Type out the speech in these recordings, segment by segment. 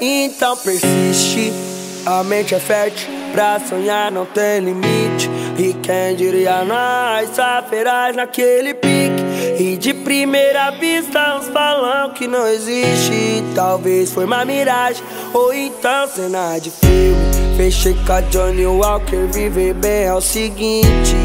Então persiste, a mente é fértil Pra sonhar não tem limite. E quem diria nós, feraz naquele pique. E de primeira vista uns falam que não existe. Talvez foi uma miragem, ou então cena de filme. Fechei com a Johnny Walker, viver bem é o seguinte.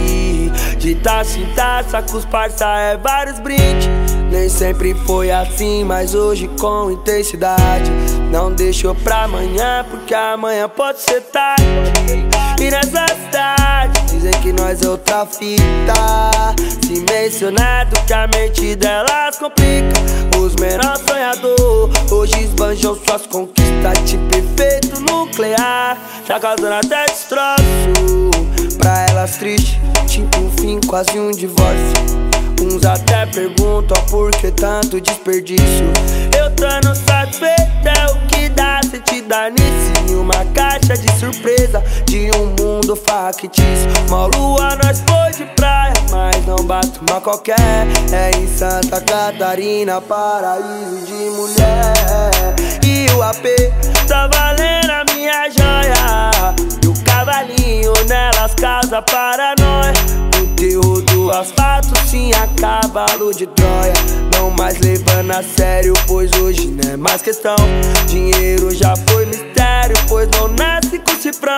De taça em taça com os parça é vários brindes nem sempre foi assim, mas hoje com intensidade. Não deixou pra amanhã, porque amanhã pode ser tarde. E nessa cidade, dizem que nós é outra fita. Se mencionado que a mente delas complica. Os menores sonhador, hoje esbanjam suas conquistas. Tipo efeito nuclear, já causando até destroço. Pra elas triste, tipo um fim, quase um divórcio. Uns até perguntam por que tanto desperdício. Eu tô no satisfeito, é o que dá se te dar nisso. Em uma caixa de surpresa de um mundo factício. Uma lua nós foi de praia, mas não bate uma qualquer. É em Santa Catarina, paraíso de mulher. E o AP tá valendo a minha joia. E o cavalinho nelas casa para nós. O terror do asfalto sim a cavalo de Troia. Não mais levando a sério, pois hoje não é mais questão. Dinheiro já foi mistério, pois não nasce com cifrão.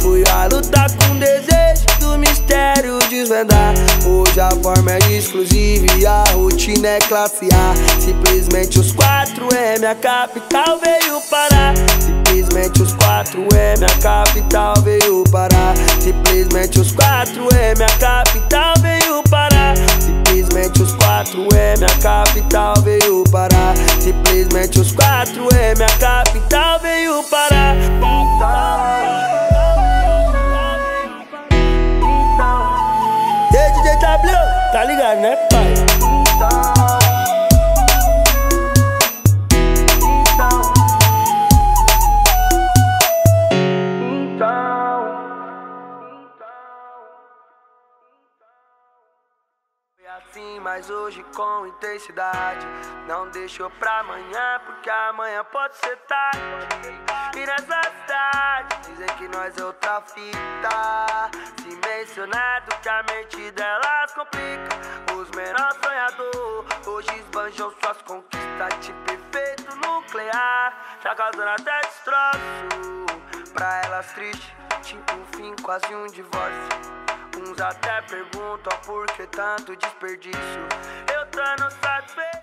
Fui a lutar com desejo do mistério desvendar. Hoje a forma é exclusiva e a rotina é classe A. Simplesmente os 4M, a capital veio parar. Simplesmente os 4M, a capital veio parar. Simplesmente os 4M, a capital veio Simplesmente os 4M, a capital veio parar Simplesmente os 4M, a capital veio parar E aí, DJ W, tá ligado, né, assim, mas hoje com intensidade. Não deixou pra amanhã, porque amanhã pode ser tarde. E nessa cidade, dizem que nós é outra fita. Se mencionado que a mente delas complica. Os menores sonhador, hoje esbanjam suas conquistas. Tipo efeito nuclear, já causando até destroço. Pra elas triste, tipo um fim, quase um divórcio. Até perguntam por que tanto desperdício. Eu tô no satisfeito.